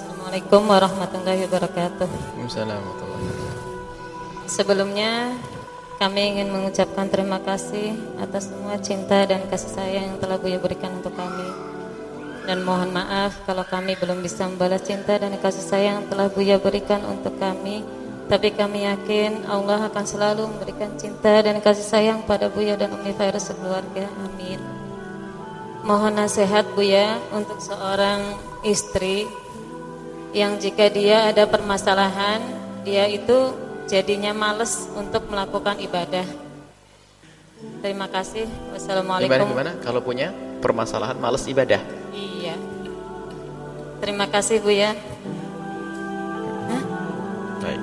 Assalamualaikum warahmatullahi wabarakatuh. Assalamualaikum Sebelumnya kami ingin mengucapkan terima kasih atas semua cinta dan kasih sayang yang telah Buya berikan untuk kami. Dan mohon maaf kalau kami belum bisa membalas cinta dan kasih sayang yang telah Buya berikan untuk kami. Tapi kami yakin Allah akan selalu memberikan cinta dan kasih sayang pada Buya dan Umi Fairuz sekeluarga. Amin. Mohon nasihat Buya untuk seorang istri yang jika dia ada permasalahan, dia itu jadinya males untuk melakukan ibadah. Terima kasih. Wassalamualaikum. Gimana, gimana? Kalau punya permasalahan males ibadah. Iya. Terima kasih Bu ya. Hah? Baik.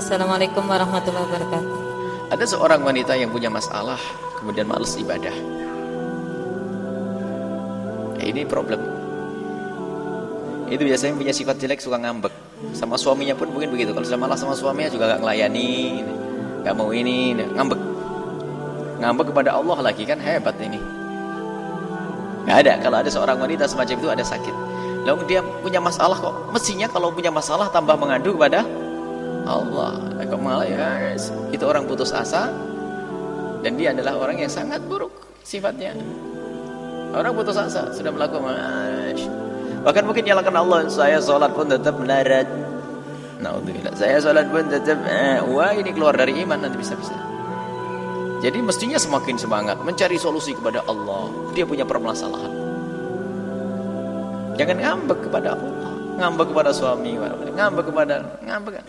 Assalamualaikum warahmatullahi wabarakatuh. Ada seorang wanita yang punya masalah kemudian males ibadah. Ya, ini problem. Itu biasanya punya sifat jelek suka ngambek. Sama suaminya pun mungkin begitu. Kalau sudah malah sama suaminya juga gak ngelayani, gak mau ini, ngambek. Ngambek kepada Allah lagi kan hebat ini. Gak ada. Kalau ada seorang wanita semacam itu ada sakit. Lalu dia punya masalah kok. Mestinya kalau punya masalah tambah mengadu kepada Allah. Kok malah ya itu orang putus asa dan dia adalah orang yang sangat buruk sifatnya. Orang putus asa sudah melakukan Bahkan mungkin nyalakan Allah, saya sholat pun tetap melarat. Naudzubillah. Saya sholat pun tetap eh, wah ini keluar dari iman nanti bisa-bisa. Jadi mestinya semakin semangat mencari solusi kepada Allah. Dia punya permasalahan. Jangan ngambek kepada Allah, ngambek kepada suami, ngambek kepada ngambek.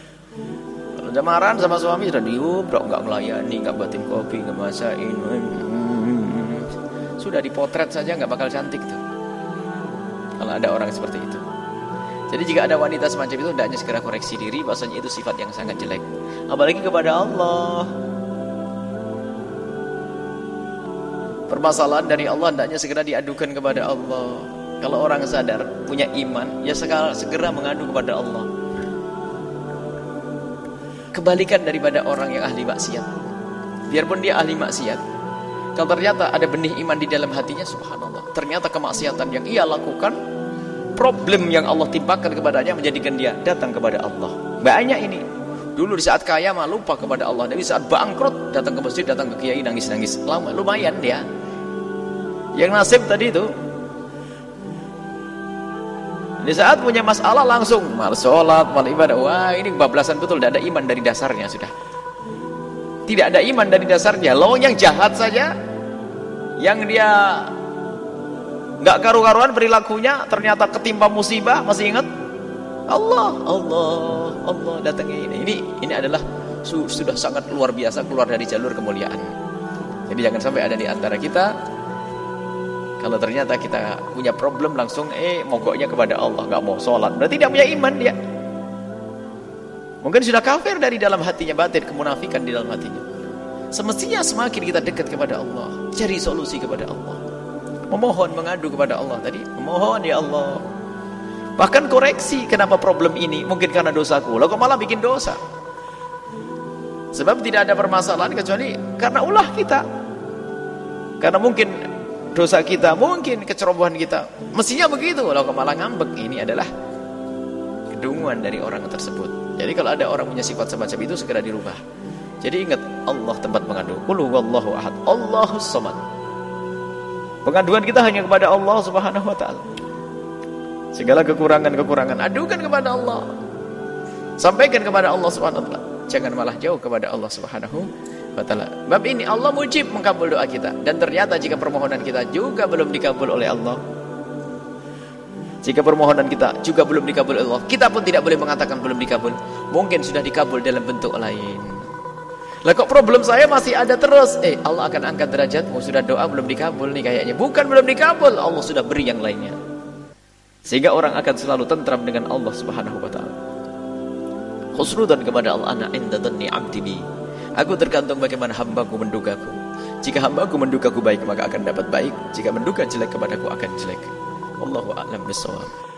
Kalau udah marah sama suami sudah diubrok, nggak melayani, nggak batin kopi, nggak masakin. Sudah dipotret saja nggak bakal cantik tuh kalau ada orang seperti itu. Jadi jika ada wanita semacam itu hendaknya segera koreksi diri bahwasanya itu sifat yang sangat jelek. Apalagi kepada Allah. Permasalahan dari Allah hendaknya segera diadukan kepada Allah. Kalau orang sadar punya iman, ya segera, segera mengadu kepada Allah. Kebalikan daripada orang yang ahli maksiat. Biarpun dia ahli maksiat, kalau ternyata ada benih iman di dalam hatinya, subhanallah. Ternyata kemaksiatan yang ia lakukan, problem yang Allah timpakan kepadanya menjadikan dia datang kepada Allah. Banyak ini. Dulu di saat kaya mah lupa kepada Allah. Tapi saat bangkrut, datang ke masjid, datang ke kiai, nangis-nangis. Lama, lumayan dia. Yang nasib tadi itu. Di saat punya masalah langsung, mal sholat, mal ibadah. Wah ini kebablasan betul, tidak ada iman dari dasarnya sudah. Tidak ada iman dari dasarnya. Lawan yang jahat saja, yang dia nggak karu-karuan perilakunya, ternyata ketimpa musibah, masih ingat? Allah, Allah, Allah datangi ini. Ini ini adalah sudah sangat luar biasa keluar dari jalur kemuliaan. Jadi jangan sampai ada di antara kita kalau ternyata kita punya problem langsung eh mogoknya kepada Allah, nggak mau sholat. Berarti tidak punya iman dia. Mungkin sudah kafir dari dalam hatinya batin, kemunafikan di dalam hatinya. Semestinya semakin kita dekat kepada Allah, cari solusi kepada Allah. Memohon, mengadu kepada Allah tadi. Memohon ya Allah. Bahkan koreksi kenapa problem ini, mungkin karena dosaku. Lalu kok malah bikin dosa. Sebab tidak ada permasalahan kecuali karena ulah kita. Karena mungkin dosa kita, mungkin kecerobohan kita. Mestinya begitu, kalau kok malah ngambek. Ini adalah kedunguan dari orang tersebut. Jadi kalau ada orang punya sifat semacam itu segera dirubah. Jadi ingat Allah tempat mengadu. Qul huwallahu ahad. Allahus samad. Pengaduan kita hanya kepada Allah Subhanahu wa taala. Segala kekurangan-kekurangan adukan kepada Allah. Sampaikan kepada Allah Subhanahu wa taala. Jangan malah jauh kepada Allah Subhanahu wa taala. Bab ini Allah mujib mengkabul doa kita dan ternyata jika permohonan kita juga belum dikabul oleh Allah, jika permohonan kita juga belum dikabul Allah, kita pun tidak boleh mengatakan belum dikabul. Mungkin sudah dikabul dalam bentuk lain. Lah kok problem saya masih ada terus? Eh, Allah akan angkat derajatmu. Sudah doa belum dikabul nih kayaknya. Bukan belum dikabul, Allah sudah beri yang lainnya. Sehingga orang akan selalu tentram dengan Allah Subhanahu wa taala. Khusnudan kepada Allah ana inda dhanni 'abdi bi. Aku tergantung bagaimana hambaku mendugaku. Jika hambaku mendugaku baik maka akan dapat baik. Jika menduga jelek kepadaku akan jelek. Allahu a'lam bishawab.